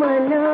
मना